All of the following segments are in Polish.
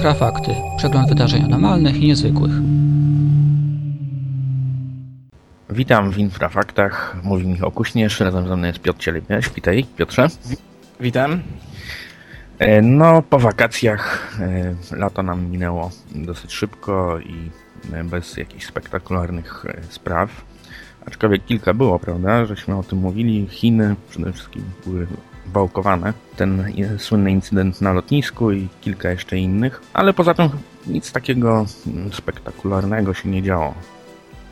Infrafakty. Przegląd wydarzeń anormalnych i niezwykłych. Witam w Infrafaktach. Mówi Michał Kuśnierz, razem ze mną jest Piotr Cielebiaś. Witaj, Piotrze. Witam. E, No, po wakacjach e, lato nam minęło dosyć szybko i e, bez jakichś spektakularnych spraw. Aczkolwiek kilka było, prawda, żeśmy o tym mówili. Chiny przede wszystkim były wałkowane. Ten słynny incydent na lotnisku i kilka jeszcze innych. Ale poza tym nic takiego spektakularnego się nie działo.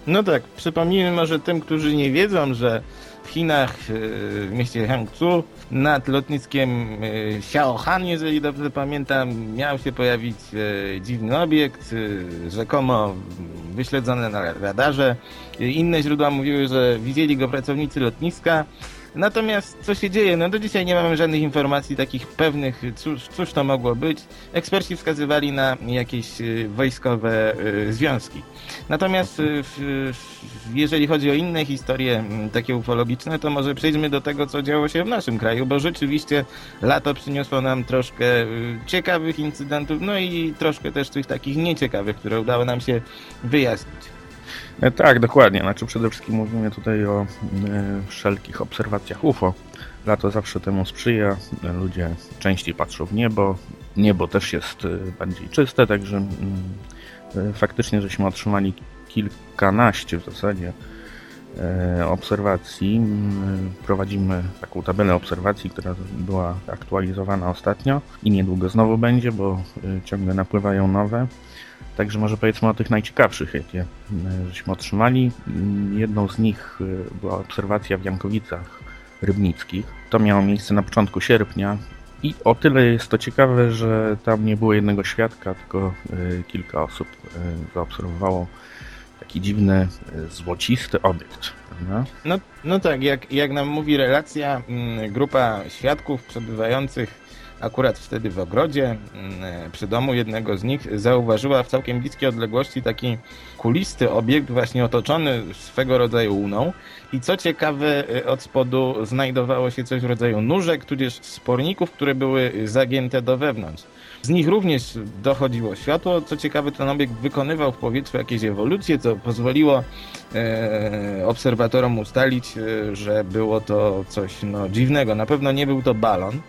No tak, przypomnijmy może tym, którzy nie wiedzą, że w Chinach, e, w mieście Hangzhou, nad lotniskiem e, Xiaohan, jeżeli dobrze pamiętam, miał się pojawić e, dziwny obiekt, rzekomo wyśledzony na radarze. Inne źródła mówiły, że widzieli go pracownicy lotniska. Natomiast co się dzieje? No do dzisiaj nie mamy żadnych informacji takich pewnych, cóż, cóż to mogło być. Eksperci wskazywali na jakieś y, wojskowe y, związki. Natomiast y, w, jeżeli chodzi o inne historie takie ufologiczne, to może przejdźmy do tego, co działo się w naszym kraju, bo rzeczywiście lato przyniosło nam troszkę ciekawych incydentów, no i troszkę też tych takich nieciekawych, które udało nam się wyjaśnić. E, Tak, dokładnie. Znaczy przede wszystkim mówimy tutaj o e, wszelkich obserwacjach UFO. Lato zawsze temu sprzyja. Ludzie częściej patrzą w niebo. Niebo też jest e, bardziej czyste, także mm, faktycznie żeśmy otrzymali kilkanaście w zasadzie obserwacji. Mm, Prowadzimy taką tabelę obserwacji, która była aktualizowana ostatnio i niedługo znowu będzie, bo ciągle napływają nowe. Także może powiedzmy o tych najciekawszych, jakie e, żeśmy otrzymali. Mm, Jedną z nich e, była obserwacja w Jankowicach Rybnickich. To miało miejsce na początku sierpnia i o tyle jest to ciekawe, że tam nie było jednego świadka, tylko e, kilka osób zaobserwowało taki dziwny, złocisty obiekt. No, no tak, jak, jak nam mówi relacja, mm, grupa świadków przebywających akurat wtedy w ogrodzie mm, przy domu jednego z nich zauważyła w całkiem bliskiej odległości taki kulisty obiekt właśnie otoczony swego rodzaju łuną i co ciekawe y, od spodu znajdowało się coś w rodzaju nóżek tudzież sporników, które były zagięte do wewnątrz. Z nich również dochodziło światło. Co ciekawe, ten obiekt wykonywał w powietrzu jakieś ewolucje, co pozwoliło e, obserwatorom ustalić, e, że było to coś no, dziwnego. Na pewno nie był to balon.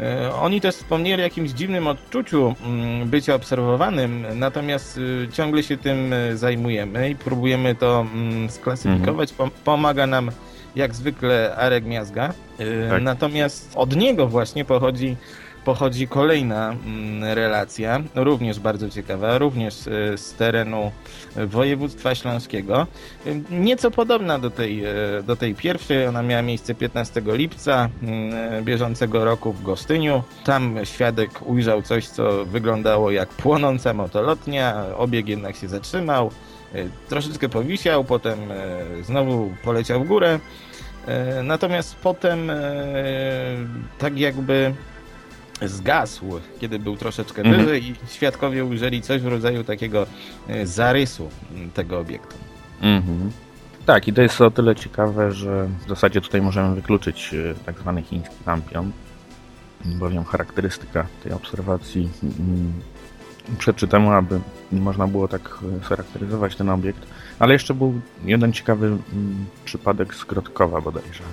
E, Oni też wspomnieli o jakimś dziwnym odczuciu mm, bycia obserwowanym, natomiast y, ciągle się tym y, zajmujemy i próbujemy to mm, sklasyfikować. Pom- Pomaga nam jak zwykle Arek Miazga. E, Tak. Natomiast od niego właśnie pochodzi, pochodzi kolejna mm, relacja, również bardzo ciekawa, również y, z terenu województwa śląskiego. Y, Nieco podobna do tej, e, do tej pierwszej. Ona miała miejsce 15 lipca mm, bieżącego roku w Gostyniu. Tam świadek ujrzał coś, co wyglądało jak płonąca motolotnia. Obieg jednak się zatrzymał. Troszeczkę powisiał, potem e, znowu poleciał w górę. E, Natomiast potem e, tak jakby zgasł, kiedy był troszeczkę Mhm. wyżej i świadkowie ujrzeli coś w rodzaju takiego e, zarysu tego obiektu. Mhm. Tak, i to jest o tyle ciekawe, że w zasadzie tutaj możemy wykluczyć e, tak zwany chiński lampion, bowiem charakterystyka tej obserwacji mm, przeczy temu, aby można było tak e, scharakteryzować ten obiekt. Ale jeszcze był jeden ciekawy mm, przypadek z Grodkowa bodajże.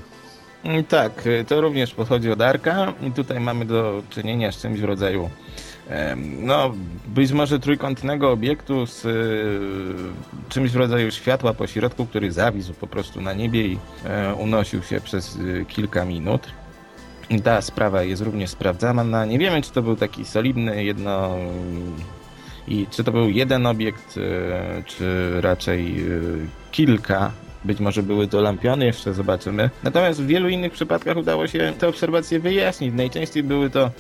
Mm, Tak, y, to również pochodzi od Arka i tutaj mamy do czynienia z czymś w rodzaju no, być może trójkątnego obiektu z y, czymś w rodzaju światła po środku, który zawisł po prostu na niebie i e, unosił się przez y, kilka minut. Ta sprawa jest również sprawdzana. Nie wiemy, czy to był taki solidny jedno i czy to był jeden obiekt, e, czy raczej e, kilka. Być może były to lampiony, jeszcze zobaczymy. Natomiast w wielu innych przypadkach udało się te obserwacje wyjaśnić. Najczęściej były to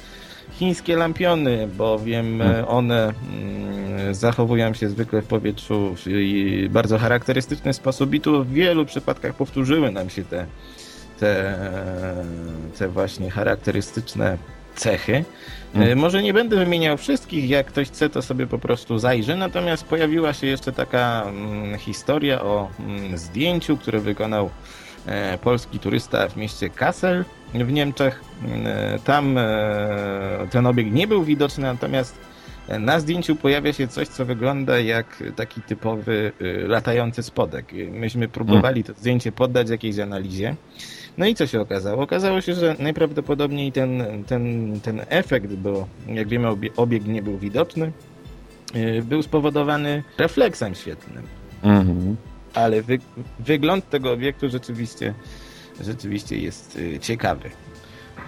chińskie lampiony, bowiem e, one mm, zachowują się zwykle w powietrzu w i bardzo charakterystyczny sposób i tu w wielu przypadkach powtórzyły nam się te, te, te właśnie charakterystyczne cechy. E, Może nie będę wymieniał wszystkich, jak ktoś chce, to sobie po prostu zajrzy. Natomiast pojawiła się jeszcze taka mm, historia o mm, zdjęciu, które wykonał e, polski turysta w mieście Kassel w Niemczech. Mm, e, Tam ten obiekt nie był widoczny, natomiast Na zdjęciu pojawia się coś, co wygląda jak taki typowy y, latający spodek. Myśmy próbowali to zdjęcie poddać jakiejś analizie. No i co się okazało? Okazało się, że najprawdopodobniej ten, ten, ten efekt, bo jak wiemy obie- obiekt nie był widoczny, y, był spowodowany refleksem świetlnym. Mhm. Ale wy, wygląd tego obiektu rzeczywiście, rzeczywiście jest y, ciekawy.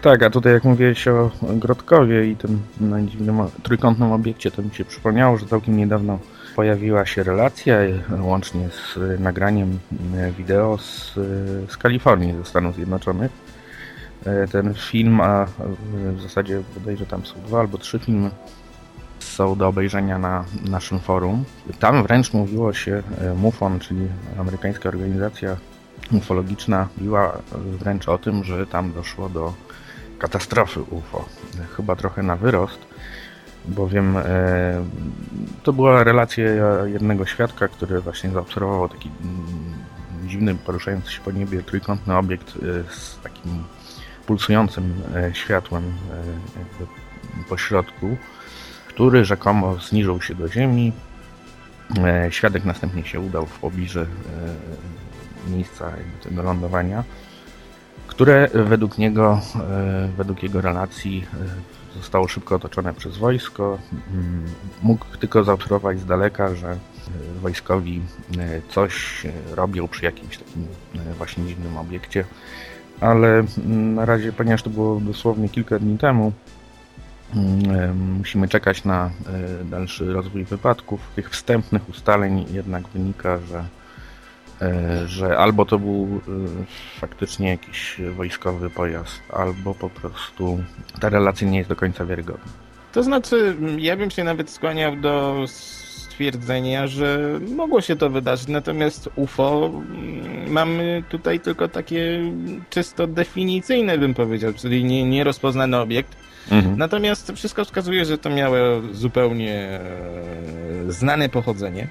Tak, a tutaj jak mówiłeś o Grodkowie i tym dziwnym o- trójkątnym obiekcie, to mi się przypomniało, że całkiem niedawno pojawiła się relacja e, łącznie z e, nagraniem e, wideo z, z Kalifornii, ze Stanów Zjednoczonych. Ten film, a w zasadzie bodajże tam są dwa albo trzy filmy, są do obejrzenia na naszym forum. Tam wręcz mówiło się, MUFON, czyli amerykańska organizacja ufologiczna, mówiła wręcz o tym, że tam doszło do katastrofy UFO. Chyba trochę na wyrost, bowiem e, to była relacja jednego świadka, który właśnie zaobserwował taki mm, dziwny, poruszający się po niebie trójkątny obiekt e, z takim pulsującym e, światłem po środku, który rzekomo zniżył się do ziemi. Świadek następnie się udał w pobliże miejsca tego lądowania które według niego, e, według jego relacji e, zostało szybko otoczone przez wojsko. Mm, Mógł tylko zaobserwować z daleka, że e, wojskowi coś robią przy jakimś takim właśnie dziwnym obiekcie, ale mm, na razie, ponieważ to było dosłownie kilka dni temu, mm, musimy czekać na dalszy rozwój wypadków. Tych wstępnych ustaleń jednak wynika, że że albo to był e, faktycznie jakiś wojskowy pojazd, albo po prostu ta relacja nie jest do końca wiarygodna. To znaczy, ja bym się nawet skłaniał do stwierdzenia, że mogło się to wydarzyć, natomiast UFO mm, mamy tutaj tylko takie czysto definicyjne, bym powiedział, czyli nie, nierozpoznany obiekt. Mhm. Natomiast wszystko wskazuje, że to miało zupełnie e, znane pochodzenie.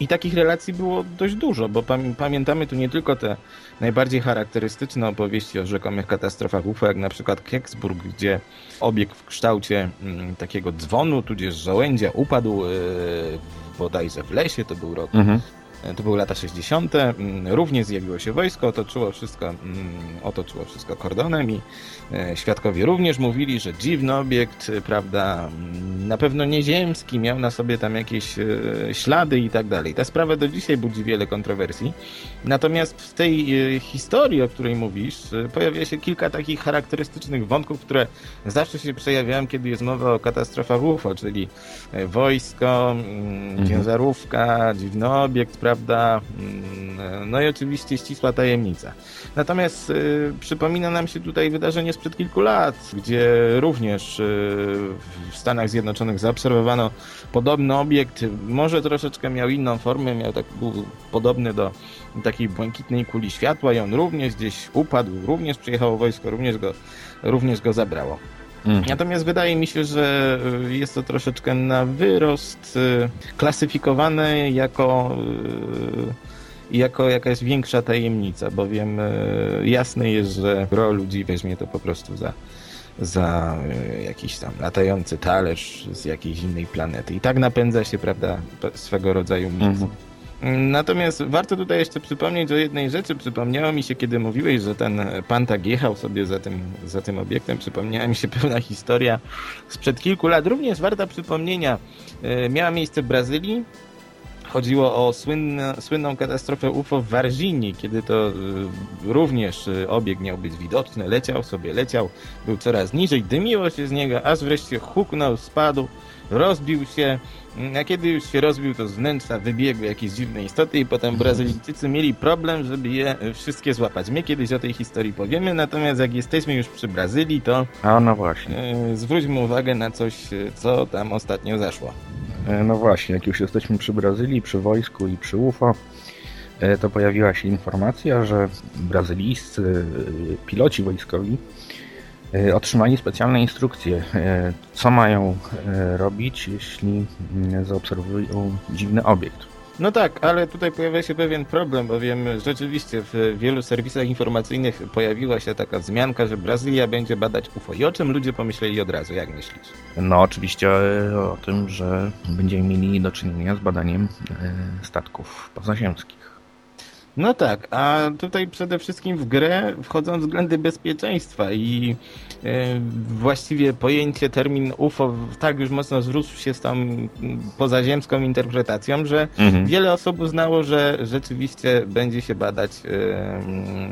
I takich relacji było dość dużo, bo pam- pamiętamy tu nie tylko te najbardziej charakterystyczne opowieści o rzekomych katastrofach UFO, jak na przykład Keksburg, gdzie obiekt w kształcie mm, takiego dzwonu, tudzież żołędzia upadł e, bodajże w lesie, to był rok Mhm. to były lata 60. mm, Również zjawiło się wojsko, otoczyło wszystko, mm, otoczyło wszystko kordonem i e, świadkowie również mówili, że dziwny obiekt, e, prawda, na pewno nieziemski, miał na sobie tam jakieś e, ślady i tak dalej. Ta sprawa do dzisiaj budzi wiele kontrowersji. Natomiast w tej e, historii, o której mówisz, e, pojawia się kilka takich charakterystycznych wątków, które zawsze się przejawiają, kiedy jest mowa o katastrofach UFO, czyli wojsko, mm, Mhm. ciężarówka, dziwny obiekt, prawda? Mm, No i oczywiście ścisła tajemnica. Natomiast przypomina nam się tutaj wydarzenie sprzed kilku lat, gdzie również w Stanach Zjednoczonych zaobserwowano podobny obiekt. Może troszeczkę miał inną formę, miał tak, był podobny do takiej błękitnej kuli światła i on również gdzieś upadł, również przyjechało wojsko, również go, również go zabrało. Mhm. Natomiast wydaje mi się, że jest to troszeczkę na wyrost y, klasyfikowane jako, y, jako jakaś większa tajemnica, bowiem y, jasne jest, że gro ludzi weźmie to po prostu za, za y, jakiś tam latający talerz z jakiejś innej planety. I tak napędza się, prawda, swego rodzaju mit. Mhm. Natomiast warto tutaj jeszcze przypomnieć o jednej rzeczy. Przypomniało mi się, kiedy mówiłeś, że ten pan tak jechał sobie za tym, za tym obiektem, przypomniała mi się pewna historia sprzed kilku lat, również warta przypomnienia. E, Miała miejsce w Brazylii. Chodziło o słynne, słynną katastrofę UFO w Warzinii, kiedy to y, również y, obiekt miał być widoczny, leciał sobie, leciał, był coraz niżej, dymiło się z niego, aż wreszcie huknął, spadł, rozbił się, a kiedy już się rozbił, to z wnętrza wybiegły jakieś dziwne istoty i potem Brazylijczycy mieli problem, żeby je y, wszystkie złapać. My kiedyś o tej historii powiemy, natomiast jak jesteśmy już przy Brazylii, to A no właśnie. zwróćmy uwagę na coś, co tam ostatnio zaszło. E, No właśnie, jak już jesteśmy przy Brazylii, przy wojsku i przy UFO, e, to pojawiła się informacja, że brazylijscy e, piloci wojskowi otrzymali specjalne instrukcje, co mają robić, jeśli mm, zaobserwują dziwny obiekt. No tak, ale tutaj pojawia się pewien problem, bowiem rzeczywiście w wielu serwisach informacyjnych pojawiła się taka wzmianka, że Brazylia będzie badać UFO. I o czym ludzie pomyśleli od razu, jak myślisz? No oczywiście e, o tym, że będziemy mieli do czynienia z badaniem e, statków pozaziemskich. No tak, a tutaj przede wszystkim w grę wchodzą względy bezpieczeństwa i e, właściwie pojęcie, termin UFO tak już mocno zrósł się z tą pozaziemską interpretacją, że Mhm. wiele osób uznało, że rzeczywiście będzie się badać,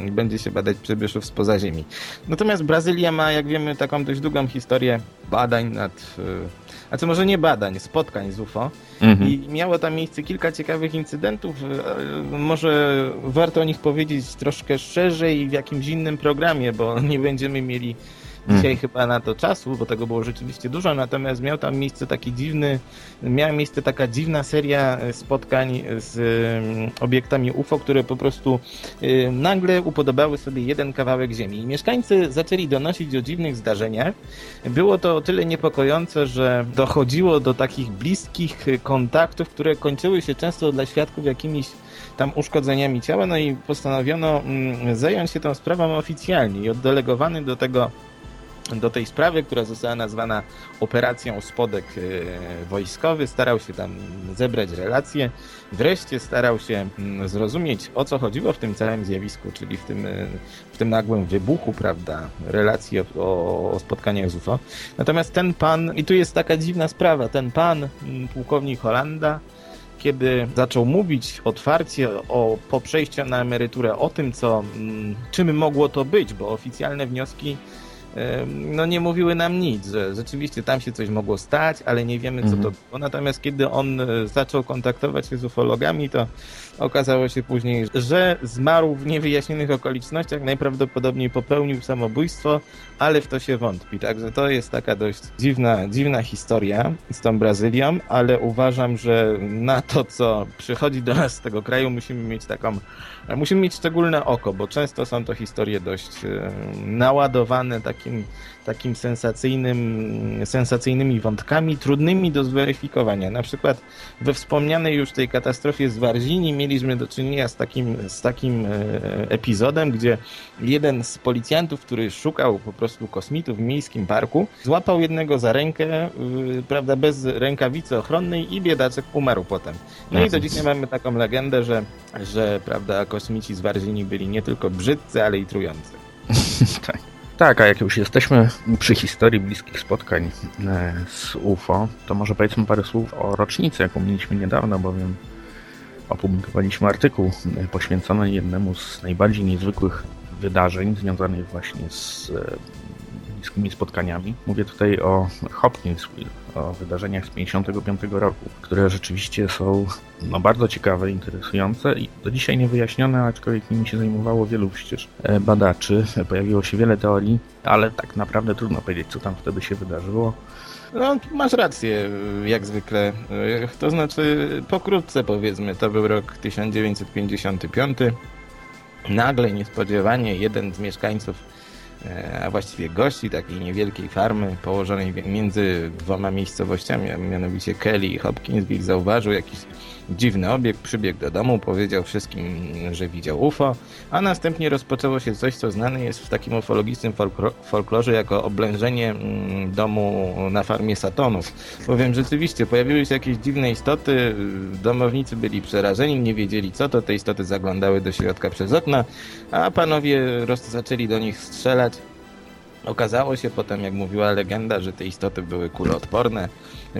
e, będzie się badać przybyszów spoza Ziemi. Natomiast Brazylia ma, jak wiemy, taką dość długą historię badań nad, e, a co może nie badań, spotkań z UFO. Mhm. I miało tam miejsce kilka ciekawych incydentów. e, Może warto o nich powiedzieć troszkę szerzej i w jakimś innym programie, bo nie będziemy mieli dzisiaj chyba na to czasu, bo tego było rzeczywiście dużo, natomiast miał tam miejsce taki dziwny, miała miejsce taka dziwna seria e, spotkań z em, obiektami UFO, które po prostu e, nagle upodobały sobie jeden kawałek ziemi. I mieszkańcy zaczęli donosić o dziwnych zdarzeniach. Było to o tyle niepokojące, że dochodziło do takich bliskich kontaktów, które kończyły się często dla świadków jakimiś tam uszkodzeniami ciała, no i postanowiono mm, zająć się tą sprawą oficjalnie i oddelegowany do tego do tej sprawy, która została nazwana operacją Spodek e, Wojskowy, starał się tam zebrać relacje, wreszcie starał się mm, zrozumieć o co chodziło w tym całym zjawisku, czyli w tym, e, w tym nagłym wybuchu, prawda, relacji o, o, spotkaniach z UFO. Natomiast ten pan, i tu jest taka dziwna sprawa, ten pan, mm, pułkownik Holanda, kiedy zaczął mówić otwarcie o, po przejściu na emeryturę o tym, co, mm, czym mogło to być, bo oficjalne wnioski no nie mówiły nam nic, że rzeczywiście tam się coś mogło stać, ale nie wiemy co Mhm. to było. Natomiast kiedy on e, zaczął kontaktować się z ufologami, to okazało się później, że zmarł w niewyjaśnionych okolicznościach, najprawdopodobniej popełnił samobójstwo, ale w to się wątpi. Także to jest taka dość dziwna, dziwna historia z tą Brazylią, ale uważam, że na to, co przychodzi do nas z tego kraju, musimy mieć taką, musimy mieć szczególne oko, bo często są to historie dość e, naładowane takim, takim sensacyjnym, sensacyjnymi wątkami, trudnymi do zweryfikowania. Na przykład we wspomnianej już tej katastrofie z Warzini mieliśmy do czynienia z takim, z takim e, epizodem, gdzie jeden z policjantów, który szukał po prostu kosmitów w miejskim parku, złapał jednego za rękę, prawda, bez rękawicy ochronnej i biedaczek umarł potem. No i do dzisiaj mamy taką legendę, że, że prawda, kosmici z Warzini byli nie tylko brzydcy, ale i trujący. tak. tak, a jak już jesteśmy przy historii bliskich spotkań e, z UFO, to może powiedzmy parę słów o rocznicy, jaką mieliśmy niedawno, bowiem opublikowaliśmy artykuł poświęcony jednemu z najbardziej niezwykłych wydarzeń związanych właśnie z e, bliskimi spotkaniami. Mówię tutaj o Hopkinsville, o wydarzeniach z 55 roku, które rzeczywiście są no, bardzo ciekawe, interesujące i do dzisiaj niewyjaśnione, aczkolwiek nimi się zajmowało wielu przecież e, badaczy. Pojawiło się wiele teorii, ale tak naprawdę trudno powiedzieć, co tam wtedy się wydarzyło. No, masz rację, jak zwykle. To znaczy, pokrótce powiedzmy, to był rok 1955. Nagle, niespodziewanie, jeden z mieszkańców, a właściwie gości takiej niewielkiej farmy położonej między dwoma miejscowościami, a mianowicie Kelly i Hopkinsville, zauważył jakiś dziwny obiekt, przybiegł do domu, powiedział wszystkim, że widział UFO, a następnie rozpoczęło się coś, co znane jest w takim ufologicznym folklorze jako oblężenie mm, domu na farmie Satonów. Bowiem rzeczywiście pojawiły się jakieś dziwne istoty, domownicy byli przerażeni, nie wiedzieli co to, te istoty zaglądały do środka przez okna, a panowie roz- zaczęli do nich strzelać. Okazało się potem, jak mówiła legenda, że te istoty były kuloodporne,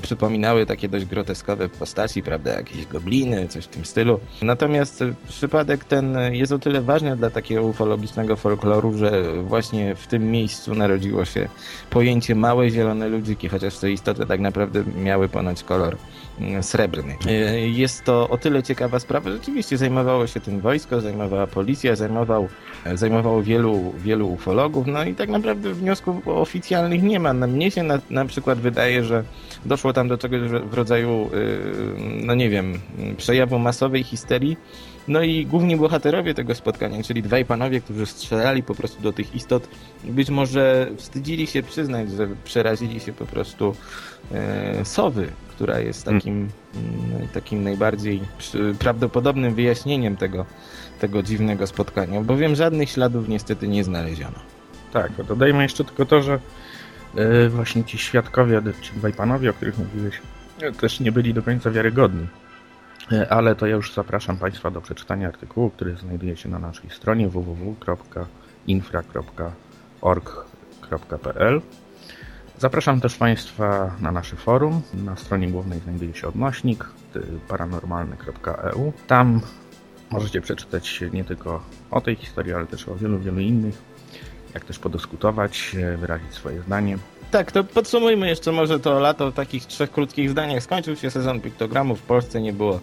przypominały takie dość groteskowe postaci, prawda, jakieś gobliny, coś w tym stylu. Natomiast przypadek ten jest o tyle ważny dla takiego ufologicznego folkloru, że właśnie w tym miejscu narodziło się pojęcie małe zielone ludziki, chociaż te istoty tak naprawdę miały ponoć kolor mm, srebrny. E, Jest to o tyle ciekawa sprawa, rzeczywiście zajmowało się tym wojsko, zajmowała policja, zajmował, zajmowało wielu, wielu ufologów, no i tak naprawdę wniosków oficjalnych nie ma. Mnie się na, na przykład wydaje, że doszło tam do czegoś w rodzaju, yy, no nie wiem, przejawu masowej histerii. No i główni bohaterowie tego spotkania, czyli dwaj panowie, którzy strzelali po prostu do tych istot, być może wstydzili się przyznać, że przerazili się po prostu e, sowy, która jest takim, mm, takim najbardziej prawdopodobnym wyjaśnieniem tego, tego dziwnego spotkania, bowiem żadnych śladów niestety nie znaleziono. Tak, dodajmy jeszcze tylko to, że e, właśnie ci świadkowie, ci dwaj panowie, o których mówiłeś, e, też nie byli do końca wiarygodni. E, Ale to ja już zapraszam Państwa do przeczytania artykułu, który znajduje się na naszej stronie www.infra.org.pl. Zapraszam też Państwa na nasze forum. Na stronie głównej znajduje się odnośnik paranormalny.eu. Tam możecie przeczytać nie tylko o tej historii, ale też o wielu, wielu innych jak też podyskutować, e, wyrazić swoje zdanie. Tak, to podsumujmy jeszcze może to lato w takich trzech krótkich zdaniach. Skończył się sezon piktogramów, w Polsce nie było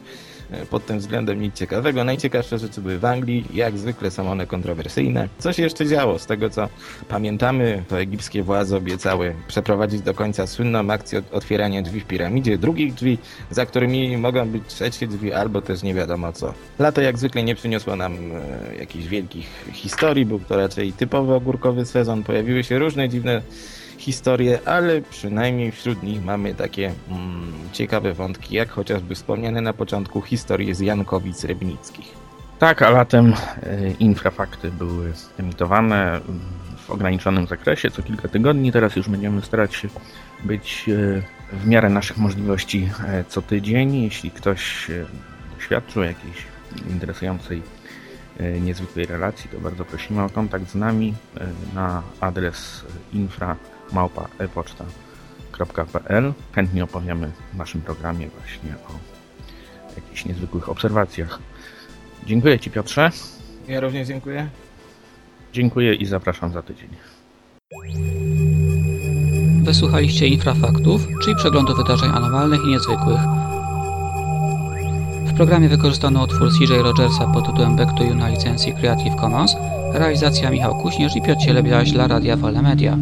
pod tym względem nic ciekawego. Najciekawsze rzeczy były w Anglii, jak zwykle są one kontrowersyjne. Co się jeszcze działo? Z tego co pamiętamy, to egipskie władze obiecały przeprowadzić do końca słynną akcję otwierania drzwi w piramidzie, drugich drzwi, za którymi mogą być trzecie drzwi, albo też nie wiadomo co. Lato jak zwykle nie przyniosło nam e, jakichś wielkich historii, był to raczej typowy ogórkowy sezon. Pojawiły się różne dziwne historie, ale przynajmniej wśród nich mamy takie mm, ciekawe wątki, jak chociażby wspomniane na początku historie z Jankowic Rybnickich. Tak, a latem e, infrafakty były emitowane mm, w ograniczonym zakresie co kilka tygodni. Teraz już będziemy starać się być e, w miarę naszych możliwości e, co tydzień. Jeśli ktoś doświadczył jakiejś interesującej, niezwykłej relacji, to bardzo prosimy o kontakt z nami na adres infra.epoczta.pl. Chętnie opowiemy w naszym programie właśnie o jakichś niezwykłych obserwacjach. Dziękuję Ci Piotrze. Ja również dziękuję. Dziękuję i zapraszam za tydzień. Wysłuchaliście infrafaktów, czyli przeglądu wydarzeń anormalnych i niezwykłych. W programie wykorzystano utwór CJ Rogersa pod tytułem Back to You na licencji Creative Commons, realizacja Michał Kuśnierz i Piotr Cielebiaś dla Radia Wolne Media.